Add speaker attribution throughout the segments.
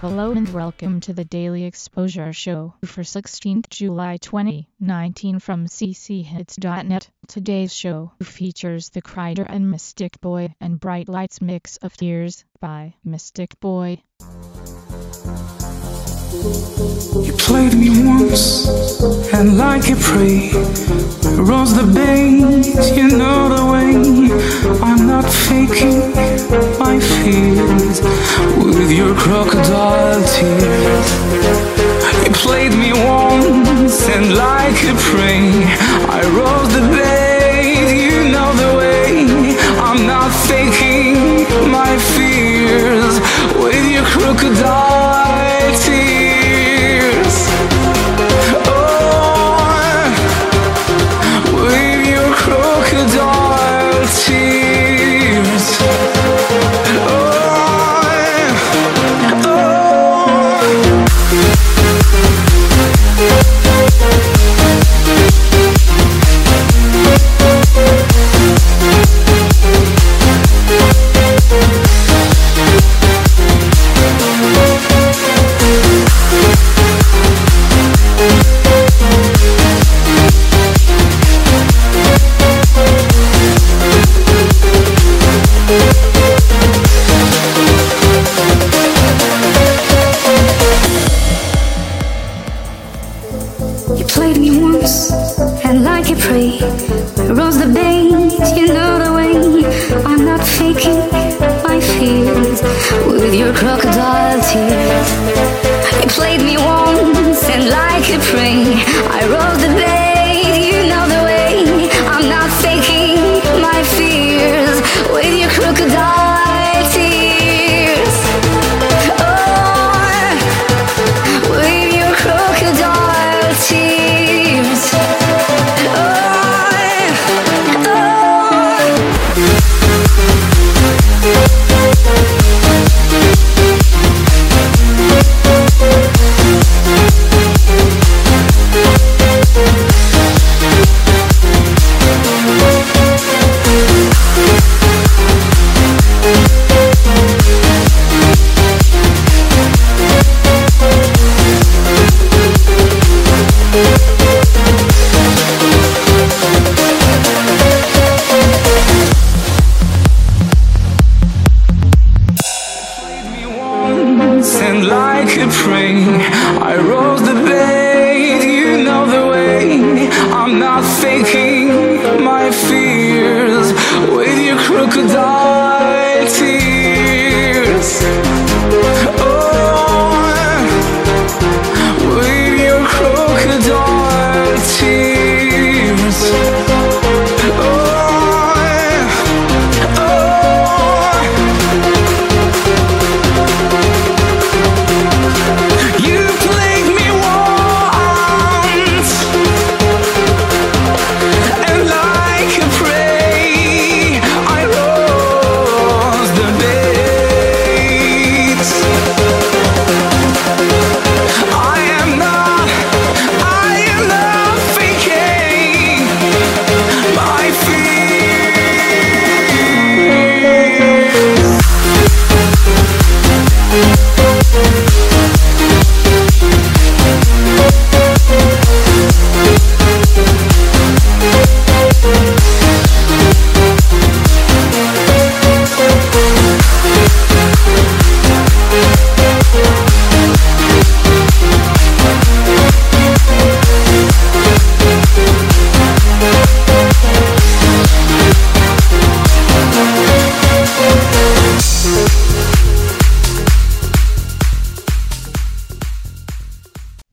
Speaker 1: Hello and welcome to the Daily Exposure Show for 16th July 2019 from cchits.net. Today's show features The Crider and Mystic Boy and Bright Lights Mix of Tears by Mystic Boy.
Speaker 2: You played me once, and like a prey, rose the bait, you know the way. I'm not faking with your crocodile tears. You played me once, and like a prey, I rose the bait, you know the way. I'm not faking my fears with your crocodile
Speaker 3: played me once, and like a prey, rose the bait, you know the way. I'm not faking my fears with your crocodile tears. You played me once, and like a prey, I rose I'm not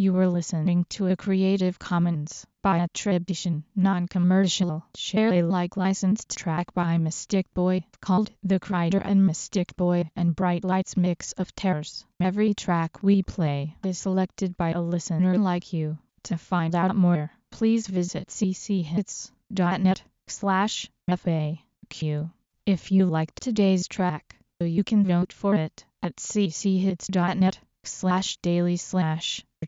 Speaker 1: You were listening to a Creative Commons by attribution, non-commercial, share Alike licensed track by Mystic Boy called The Crider and Mystic Boy and Bright Lights Mix of Terrors. Every track we play is selected by a listener like you. To find out more, please visit cchits.net slash FAQ. If you liked today's track, you can vote for it at cchits.net slash daily slash